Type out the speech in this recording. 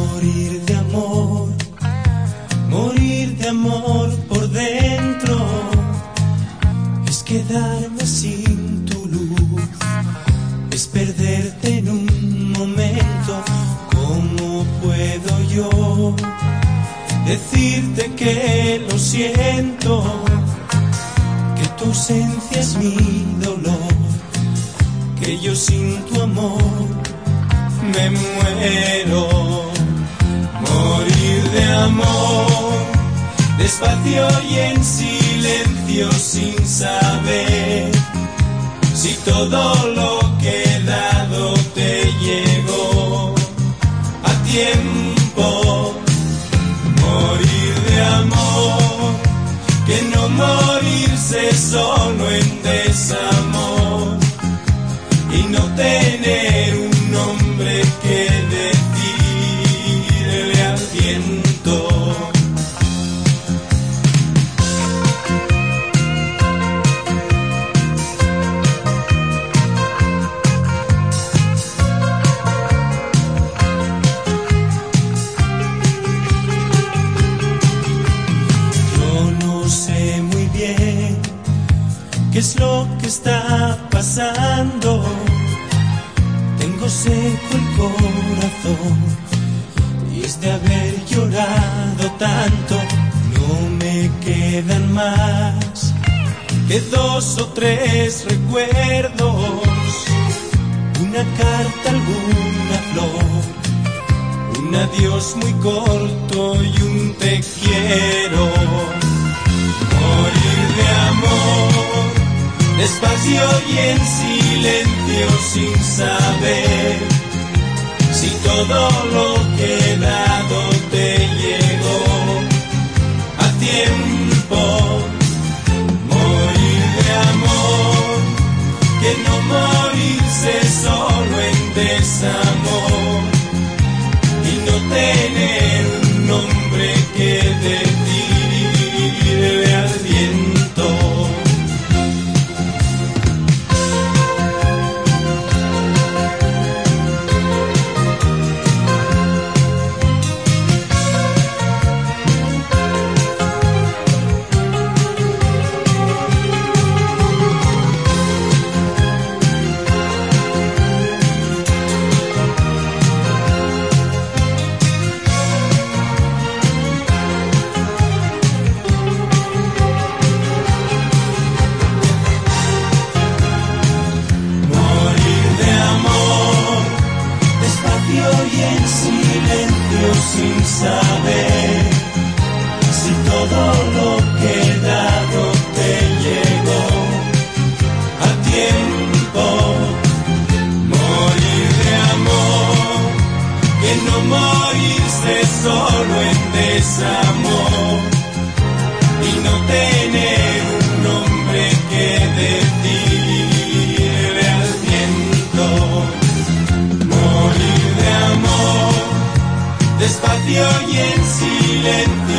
morir de amor, morir de amor por dentro, es quedarme sin tu luz, es perderte en un momento, ¿cómo puedo yo decirte que lo siento? Que tu ausencia es mi dolor, que yo sin tu amor me muero. Amor, despacio y en silencio sin saber si todo lo que he dado te llegó a tiempo. Morir de amor, que no morirse solo en desamor y no tener pasando. Tengo seco el corazón y es de haber llorado tanto. No me quedan más que dos o tres recuerdos, una carta, alguna flor, un adiós muy corto y un te quiero. Despacio y en silencio sin saber si todo lo que he dado te llegó a tiempo. Morir de amor, que no morirse solo en desamor y no tener un nombre que decirle desamor y no tener un nombre que decirle al viento. Morir de amor, despacio y en silencio